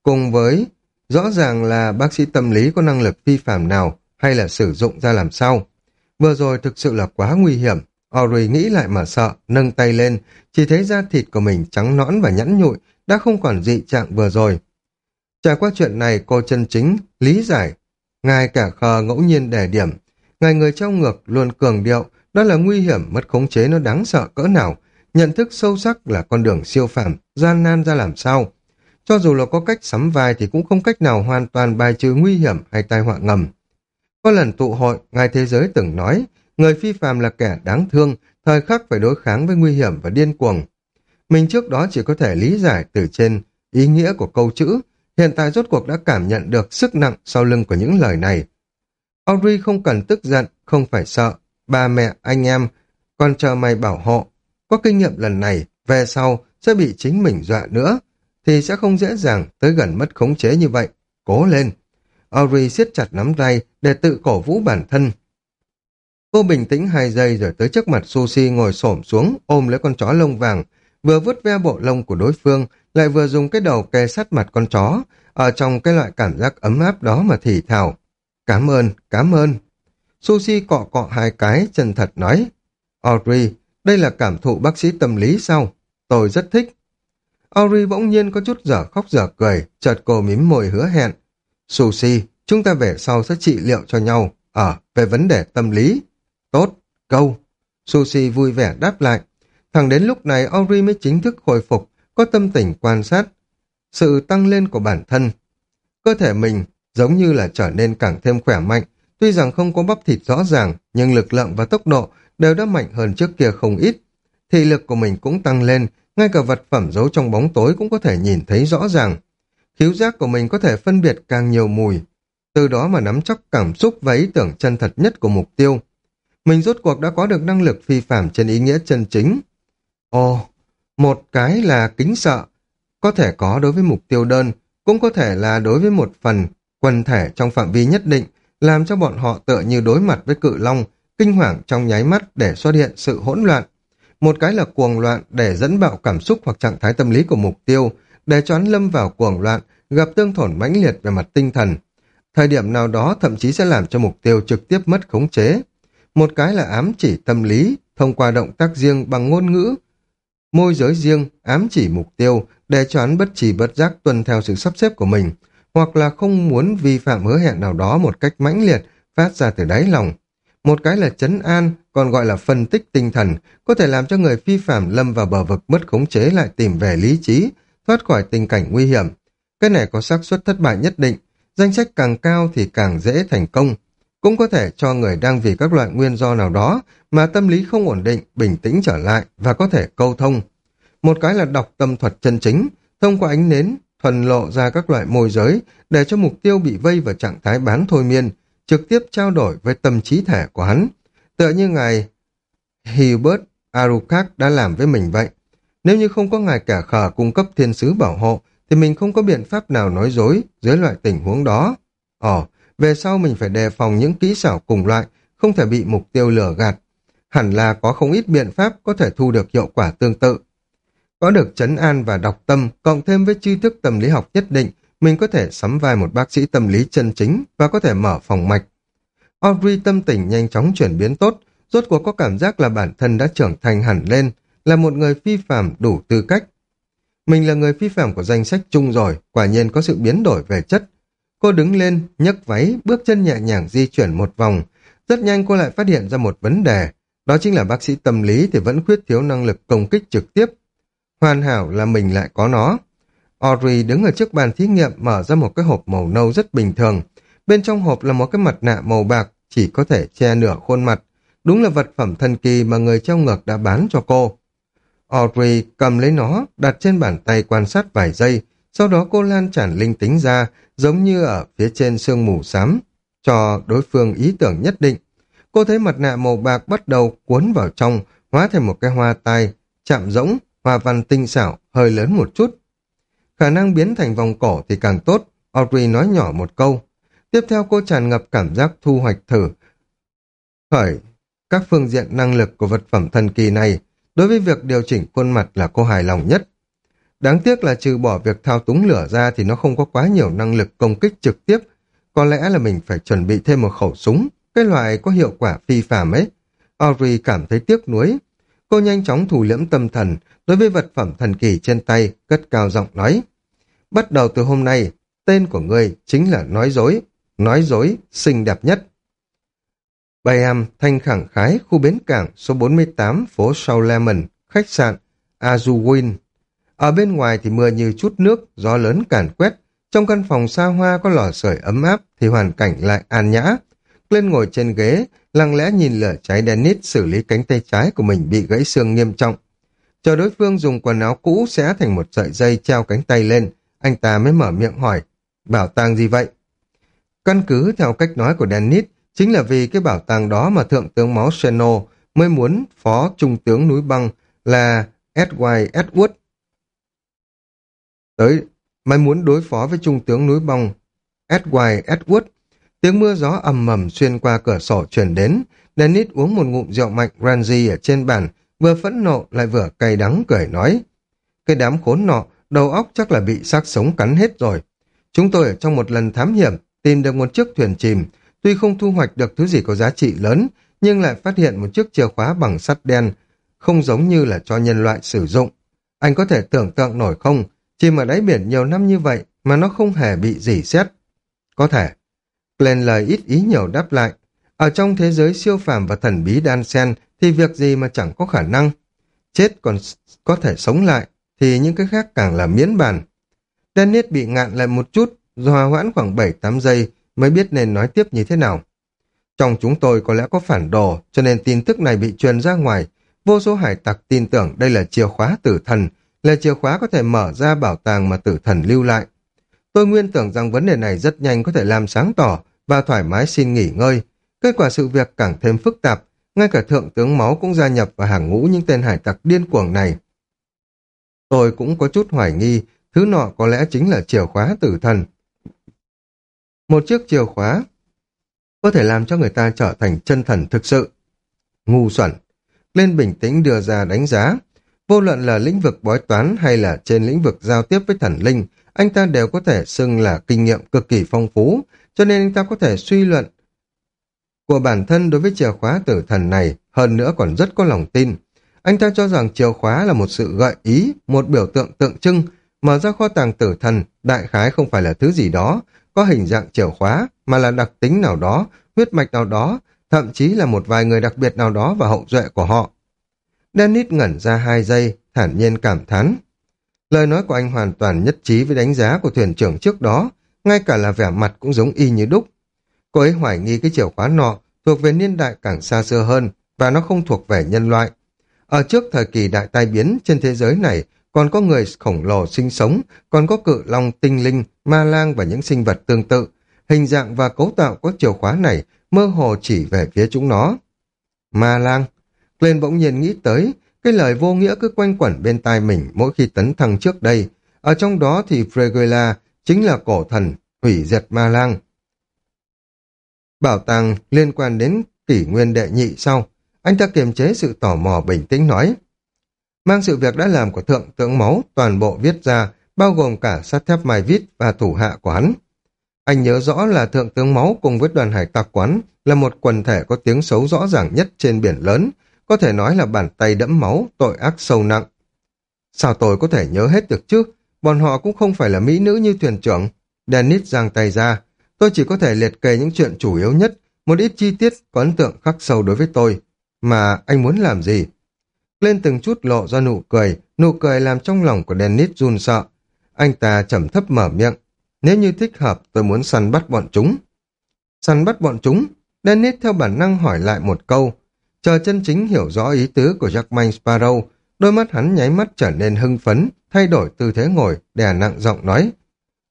Cùng với, rõ ràng là bác sĩ tâm lý có năng lực phi phạm nào hay là sử dụng ra làm sao. Vừa rồi thực sự là quá nguy hiểm. Ori nghĩ lại mà sợ, nâng tay lên, chỉ thấy da thịt của mình trắng nõn và nhẵn nhụi, đã không còn dị trạng vừa rồi. Trải qua chuyện này, cô chân chính, lý giải. Ngài cả khờ ngẫu nhiên đề điểm. Ngài người trong ngược luôn cường điệu, đó là nguy hiểm, mất khống chế nó đáng sợ cỡ nào. Nhận thức sâu sắc là con đường siêu phàm, gian nan ra làm sao. Cho dù là có cách sắm vai thì cũng không cách nào hoàn toàn bài trừ nguy hiểm hay tai họa ngầm. Có lần tụ hội, Ngài Thế Giới từng nói, người phi phàm là kẻ đáng thương, thời khắc phải đối kháng với nguy hiểm và điên cuồng. Mình trước đó chỉ có thể lý giải từ trên ý nghĩa của câu chữ, hiện tại rốt cuộc đã cảm nhận được sức nặng sau lưng của những lời này. Audrey không cần tức giận, không phải sợ, ba mẹ, anh em, con chờ mày bảo hộ. Có kinh nghiệm lần này, về sau sẽ bị chính mình dọa nữa, thì sẽ không dễ dàng tới gần mất khống chế như vậy. Cố lên! Audrey siết chặt nắm tay để tự cổ vũ bản thân. Cô bình tĩnh hai giây rồi tới trước mặt Sushi ngồi xổm xuống ôm lấy con chó lông vàng, vừa vứt ve bộ lông của đối phương, lại vừa dùng cái đầu kề sát mặt con chó, ở trong cái loại cảm giác ấm áp đó mà thì thào. Cảm ơn, cảm ơn. Sushi cọ cọ hai cái, chân thật nói. Audrey, đây là cảm thụ bác sĩ tâm lý sao? Tôi rất thích. Audrey bỗng nhiên có chút dở khóc dở cười, chợt cô mím môi hứa hẹn. Sushi, chúng ta về sau sẽ trị liệu cho nhau. Ở, về vấn đề tâm lý. Tốt, câu. Sushi vui vẻ đáp lại. Thẳng đến lúc này Ori mới chính thức hồi phục, có tâm tình quan sát sự tăng lên của bản thân. Cơ thể mình giống như là trở nên càng thêm khỏe mạnh, tuy rằng không có bắp thịt rõ ràng, nhưng lực lượng và tốc độ đều đã mạnh hơn trước kia không ít. Thị lực của mình cũng tăng lên, ngay cả vật phẩm giấu trong bóng tối cũng có thể nhìn thấy rõ ràng. Khiếu giác của mình có thể phân biệt càng nhiều mùi, từ đó mà nắm chắc cảm xúc và ý tưởng chân thật nhất của mục tiêu. Mình rốt cuộc đã có được năng lực phi phạm trên ý nghĩa chân chính. Ồ, một cái là kính sợ, có thể có đối với mục tiêu đơn, cũng có thể là đối với một phần quần thể trong phạm vi nhất định, làm cho bọn họ tựa như đối mặt với cự long, kinh hoàng trong nháy mắt để xuất hiện sự hỗn loạn. Một cái là cuồng loạn để dẫn bạo cảm xúc hoặc trạng thái tâm lý của mục tiêu, để cho hắn lâm vào cuồng loạn, gặp tương thổn mãnh liệt về mặt tinh thần. Thời điểm nào đó thậm chí sẽ làm cho mục tiêu trực tiếp mất khống chế. Một cái là ám chỉ tâm lý, thông qua động tác riêng bằng ngôn ngữ. Môi giới riêng, ám chỉ mục tiêu, để cho hắn bất trì bất giác tuân theo sự sắp xếp của mình, hoặc là không muốn vi phạm hứa hẹn nào đó một cách mãnh liệt, phát ra từ đáy lòng. Một cái là chấn an, còn gọi là phân tích tinh thần, có thể làm cho người phi phạm lâm vào bờ vực mất khống chế lại tìm về lý trí, thoát khỏi tình cảnh nguy hiểm. Cái này có xác suất thất bại nhất định, danh sách càng cao thì càng dễ thành công. Cũng có thể cho người đang vì các loại nguyên do nào đó mà tâm lý không ổn định, bình tĩnh trở lại và có thể câu thông. Một cái là đọc tâm thuật chân chính, thông qua ánh nến, thuần lộ ra các loại môi giới để cho mục tiêu bị vây vào trạng thái bán thôi miên, trực tiếp trao đổi với tâm trí thể của hắn. Tựa như ngài Hubert Arukak đã làm với mình vậy. Nếu như không có ngài cả khờ cung cấp thiên sứ bảo hộ, thì mình không có biện pháp nào nói dối dưới loại tình huống đó. Ồ, về sau mình phải đề phòng những kỹ xảo cùng loại, không thể bị mục tiêu lừa gạt. Hẳn là có không ít biện pháp có thể thu được hiệu quả tương tự. Có được chấn an và đọc tâm, cộng thêm với tri thức tâm lý học nhất định, mình có thể sắm vai một bác sĩ tâm lý chân chính và có thể mở phòng mạch. Audrey tâm tình nhanh chóng chuyển biến tốt, rốt cuộc có cảm giác là bản thân đã trưởng thành hẳn lên, là một người phi phạm đủ tư cách. Mình là người phi phạm của danh sách chung rồi, quả nhiên có sự biến đổi về chất. Cô đứng lên, nhấc váy, bước chân nhẹ nhàng di chuyển một vòng. Rất nhanh cô lại phát hiện ra một vấn đề. Đó chính là bác sĩ tâm lý thì vẫn khuyết thiếu năng lực công kích trực tiếp. Hoàn hảo là mình lại có nó. Audrey đứng ở trước bàn thí nghiệm mở ra một cái hộp màu nâu rất bình thường. Bên trong hộp là một cái mặt nạ màu bạc, chỉ có thể che nửa khuôn mặt. Đúng là vật phẩm thần kỳ mà người treo ngược đã bán cho cô. Audrey cầm lấy nó, đặt trên bàn tay quan sát vài giây, sau đó cô lan tràn linh tính ra, giống như ở phía trên sương mù xám, cho đối phương ý tưởng nhất định. Cô thấy mặt nạ màu bạc bắt đầu cuốn vào trong, hóa thành một cái hoa tai, chạm rỗng, hoa văn tinh xảo, hơi lớn một chút. Khả năng biến thành vòng cổ thì càng tốt, Audrey nói nhỏ một câu. Tiếp theo cô tràn ngập cảm giác thu hoạch thử. Khởi, các phương diện năng lực của vật phẩm thần kỳ này, đối với việc điều chỉnh khuôn mặt là cô hài lòng nhất. Đáng tiếc là trừ bỏ việc thao túng lửa ra thì nó không có quá nhiều năng lực công kích trực tiếp. Có lẽ là mình phải chuẩn bị thêm một khẩu súng, cái loại có hiệu quả phi phàm ấy. Audrey cảm thấy tiếc nuối. Cô nhanh chóng thủ liễm tâm thần, đối với vật phẩm thần kỳ trên tay, cất cao giọng nói. Bắt đầu từ hôm nay, tên của ngươi chính là nói dối, nói dối xinh đẹp nhất. Bài em thanh khẳng khái khu bến cảng số 48 phố Sau Lemon, khách sạn Azuwin. Ở bên ngoài thì mưa như chút nước, gió lớn càn quét. Trong căn phòng xa hoa có lò sưởi ấm áp thì hoàn cảnh lại an nhã. Lên ngồi trên ghế, lặng lẽ nhìn lửa cháy Dennis xử lý cánh tay trái của mình bị gãy xương nghiêm trọng. Chờ đối phương dùng quần áo cũ xé thành một sợi dây treo cánh tay lên, anh ta mới mở miệng hỏi, bảo tàng gì vậy? Căn cứ theo cách nói của Dennis, chính là vì cái bảo tàng đó mà Thượng tướng Máu Seno mới muốn phó trung tướng núi băng là Edward Edward tới mày muốn đối phó với trung tướng núi băng Edward Edward. Tiếng mưa gió ầm mầm xuyên qua cửa sổ truyền đến, Dennis uống một ngụm rượu mạnh Ranji ở trên bàn, vừa phẫn nộ lại vừa cay đắng cười nói. Cái đám khốn nọ, đầu óc chắc là bị xác sống cắn hết rồi. Chúng tôi ở trong một lần thám hiểm, tìm được một chiếc thuyền chìm, tuy không thu hoạch được thứ gì có giá trị lớn, nhưng lại phát hiện một chiếc chìa khóa bằng sắt đen, không giống như là cho nhân loại sử dụng. Anh có thể tưởng tượng nổi không, chìm ở đáy biển nhiều năm như vậy mà nó không hề bị dỉ xét. Có thể. Glenn lời ít ý nhiều đáp lại. Ở trong thế giới siêu phàm và thần bí đan sen thì việc gì mà chẳng có khả năng. Chết còn có thể sống lại thì những cái khác càng là miễn bàn. Dennis bị ngạn lại một chút, hòa hoãn khoảng 7-8 giây mới biết nên nói tiếp như thế nào. Trong chúng tôi có lẽ có phản đồ, cho nên tin tức này bị truyền ra ngoài. Vô số hải tặc tin tưởng đây là chìa khóa tử thần, là chìa khóa có thể mở ra bảo tàng mà tử thần lưu lại. Tôi nguyên tưởng rằng vấn đề này rất nhanh có thể làm sáng tỏ và thoải mái xin nghỉ ngơi. Kết quả sự việc càng thêm phức tạp, ngay cả thượng tướng máu cũng gia nhập vào hàng ngũ những tên hải tặc điên cuồng này. Tôi cũng có chút hoài nghi, thứ nọ có lẽ chính là chìa khóa tử thần. Một chiếc chìa khóa có thể làm cho người ta trở thành chân thần thực sự. Ngu xuẩn. Lên bình tĩnh đưa ra đánh giá. Vô luận là lĩnh vực bói toán hay là trên lĩnh vực giao tiếp với thần linh, anh ta đều có thể xưng là kinh nghiệm cực kỳ phong phú, cho nên anh ta có thể suy luận của bản thân đối với chìa khóa tử thần này, hơn nữa còn rất có lòng tin. Anh ta cho rằng chìa khóa là một sự gợi ý, một biểu tượng tượng trưng, mở ra kho tàng tử thần, đại khái không phải là thứ gì đó, có hình dạng chìa khóa, mà là đặc tính nào đó, huyết mạch nào đó, thậm chí là một vài người đặc biệt nào đó và hậu duệ của họ. Dennis ngẩn ra hai giây, thản nhiên cảm thán. Lời nói của anh hoàn toàn nhất trí với đánh giá của thuyền trưởng trước đó, ngay cả là vẻ mặt cũng giống y như đúc. Cô ấy hoài nghi cái chìa khóa nọ thuộc về niên đại càng xa xưa hơn và nó không thuộc về nhân loại. Ở trước thời kỳ đại tai biến trên thế giới này còn có người khổng lồ sinh sống, còn có cự long tinh linh, ma lang và những sinh vật tương tự. Hình dạng và cấu tạo của chìa khóa này mơ hồ chỉ về phía chúng nó. Ma lang, lên bỗng nhiên nghĩ tới, cái lời vô nghĩa cứ quanh quẩn bên tai mình mỗi khi tấn thăng trước đây. Ở trong đó thì Freguela chính là cổ thần, hủy diệt ma lang. Bảo tàng liên quan đến kỷ nguyên đệ nhị sau, anh ta kiềm chế sự tò mò bình tĩnh nói. Mang sự việc đã làm của thượng tướng máu toàn bộ viết ra, bao gồm cả sắt thép mai vít và thủ hạ của hắn. Anh nhớ rõ là thượng tướng máu cùng với đoàn hải tặc quán là một quần thể có tiếng xấu rõ ràng nhất trên biển lớn, có thể nói là bàn tay đẫm máu, tội ác sâu nặng. Sao tôi có thể nhớ hết được chứ? Bọn họ cũng không phải là mỹ nữ như thuyền trưởng. Dennis giang tay ra. tôi chỉ có thể liệt kê những chuyện chủ yếu nhất, một ít chi tiết có ấn tượng khắc sâu đối với tôi. Mà anh muốn làm gì? Lên từng chút lộ ra nụ cười, nụ cười làm trong lòng của Dennis run sợ. Anh ta trầm thấp mở miệng. Nếu như thích hợp, tôi muốn săn bắt bọn chúng. Săn bắt bọn chúng? Dennis theo bản năng hỏi lại một câu. Chờ chân chính hiểu rõ ý tứ của Jackman Sparrow, đôi mắt hắn nháy mắt trở nên hưng phấn, thay đổi tư thế ngồi, đè nặng giọng nói.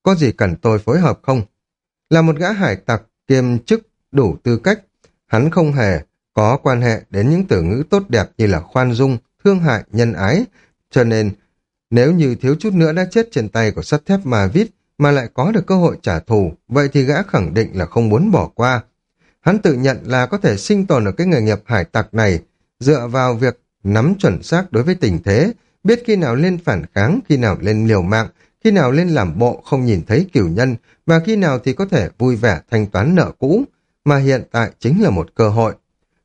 Có gì cần tôi phối hợp không? Là một gã hải tặc kiêm chức đủ tư cách, hắn không hề có quan hệ đến những từ ngữ tốt đẹp như là khoan dung, thương hại, nhân ái, cho nên nếu như thiếu chút nữa đã chết trên tay của sắt thép mà vít mà lại có được cơ hội trả thù, vậy thì gã khẳng định là không muốn bỏ qua. Hắn tự nhận là có thể sinh tồn ở cái nghề nghiệp hải tặc này dựa vào việc nắm chuẩn xác đối với tình thế, biết khi nào lên phản kháng, khi nào lên liều mạng, khi nào lên làm bộ không nhìn thấy cửu nhân và khi nào thì có thể vui vẻ thanh toán nợ cũ, mà hiện tại chính là một cơ hội.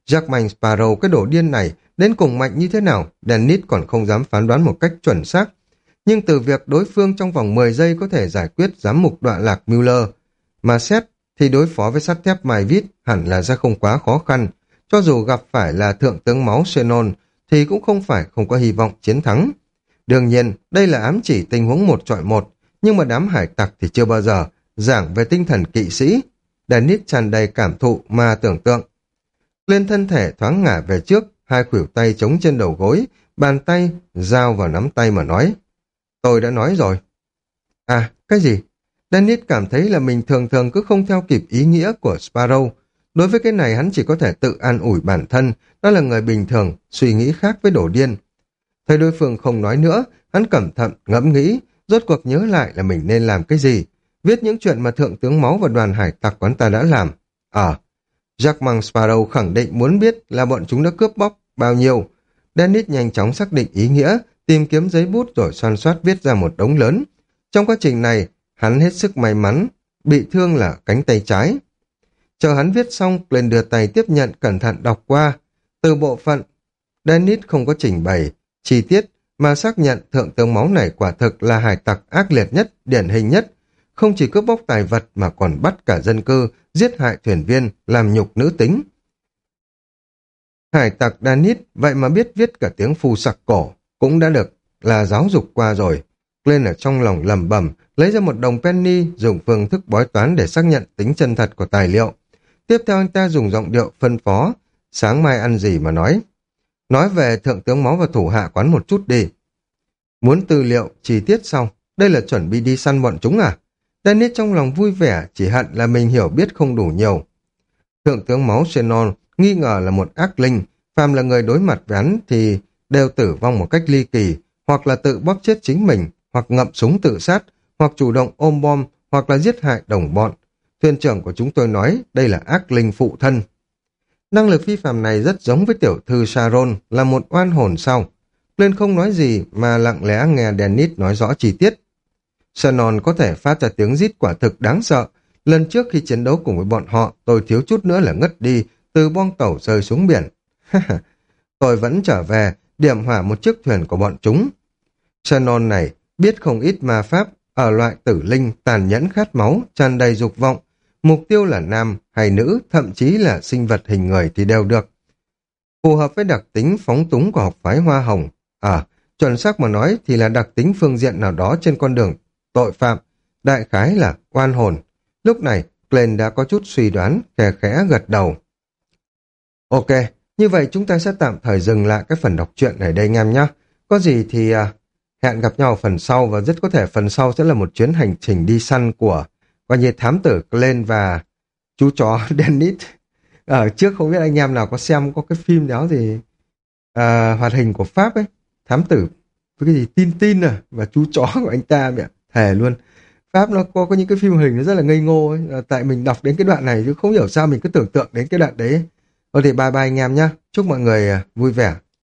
Jackman Sparrow cái đổ điên này đến cùng mạnh như thế nào, Dennis còn không dám phán đoán một cách chuẩn xác. Nhưng từ việc đối phương trong vòng 10 giây có thể giải quyết giám mục đoạn lạc Mueller, mà xét thì đối phó với sắt thép mài vít hẳn là ra không quá khó khăn. Cho dù gặp phải là thượng tướng máu Xenon thì cũng không phải không có hy vọng chiến thắng. Đương nhiên, đây là ám chỉ tình huống một trọi một, nhưng mà đám hải tặc thì chưa bao giờ giảng về tinh thần kỵ sĩ. Dennis tràn đầy cảm thụ mà tưởng tượng. Lên thân thể thoáng ngả về trước, hai khuỷu tay chống trên đầu gối, bàn tay dao vào nắm tay mà nói. Tôi đã nói rồi. À, cái gì? Dennis cảm thấy là mình thường thường cứ không theo kịp ý nghĩa của Sparrow. Đối với cái này hắn chỉ có thể tự an ủi bản thân, đó là người bình thường, suy nghĩ khác với đổ điên. Thấy đối phương không nói nữa, hắn cẩn thận, ngẫm nghĩ, rốt cuộc nhớ lại là mình nên làm cái gì. Viết những chuyện mà Thượng tướng Máu và đoàn hải tặc quán ta đã làm. À, Jackman Sparrow khẳng định muốn biết là bọn chúng đã cướp bóc bao nhiêu. Dennis nhanh chóng xác định ý nghĩa, tìm kiếm giấy bút rồi xoan soát viết ra một đống lớn. Trong quá trình này, hắn hết sức may mắn, bị thương là cánh tay trái. Chờ hắn viết xong, lên đưa tay tiếp nhận cẩn thận đọc qua. Từ bộ phận, Dennis không có trình bày, chi tiết, mà xác nhận thượng tướng máu này quả thực là hải tặc ác liệt nhất, điển hình nhất. Không chỉ cướp bóc tài vật mà còn bắt cả dân cư, giết hại thuyền viên, làm nhục nữ tính. Hải tặc Danit vậy mà biết viết cả tiếng phù sặc cổ, cũng đã được là giáo dục qua rồi. Lên ở trong lòng lầm bầm, lấy ra một đồng penny dùng phương thức bói toán để xác nhận tính chân thật của tài liệu. Tiếp theo anh ta dùng giọng điệu phân phó, sáng mai ăn gì mà nói. Nói về thượng tướng máu và thủ hạ quán một chút đi. Muốn tư liệu, chi tiết sau, đây là chuẩn bị đi săn bọn chúng à? Dennis trong lòng vui vẻ, chỉ hận là mình hiểu biết không đủ nhiều. Thượng tướng máu Xenon nghi ngờ là một ác linh, phàm là người đối mặt với hắn thì đều tử vong một cách ly kỳ, hoặc là tự bóp chết chính mình, hoặc ngậm súng tự sát, hoặc chủ động ôm bom, hoặc là giết hại đồng bọn. Thuyền trưởng của chúng tôi nói đây là ác linh phụ thân. Năng lực phi phàm này rất giống với tiểu thư Sharon, là một oan hồn sau. Lên không nói gì mà lặng lẽ nghe Dennis nói rõ chi tiết. Shannon có thể phát ra tiếng rít quả thực đáng sợ. Lần trước khi chiến đấu cùng với bọn họ, tôi thiếu chút nữa là ngất đi, từ bong tàu rơi xuống biển. tôi vẫn trở về, điểm hỏa một chiếc thuyền của bọn chúng. Shannon này biết không ít ma pháp, ở loại tử linh, tàn nhẫn khát máu, tràn đầy dục vọng. Mục tiêu là nam hay nữ, thậm chí là sinh vật hình người thì đều được. Phù hợp với đặc tính phóng túng của học phái Hoa Hồng. À, chuẩn xác mà nói thì là đặc tính phương diện nào đó trên con đường tội phạm, đại khái là oan hồn. Lúc này, Glenn đã có chút suy đoán, khe khẽ gật đầu. Ok, như vậy chúng ta sẽ tạm thời dừng lại cái phần đọc truyện này đây anh em nhé. Có gì thì à, hẹn gặp nhau phần sau và rất có thể phần sau sẽ là một chuyến hành trình đi săn của coi như thám tử Glenn và chú chó Dennis. Ở trước không biết anh em nào có xem có cái phim đó thì à, hoạt hình của Pháp ấy, thám tử với cái gì tin tin à và chú chó của anh ta mẹ thề luôn Pháp nó có, có những cái phim hình nó rất là ngây ngô ấy. À, tại mình đọc đến cái đoạn này chứ không hiểu sao mình cứ tưởng tượng đến cái đoạn đấy. Thôi thì bye bye anh em nhé. Chúc mọi người vui vẻ.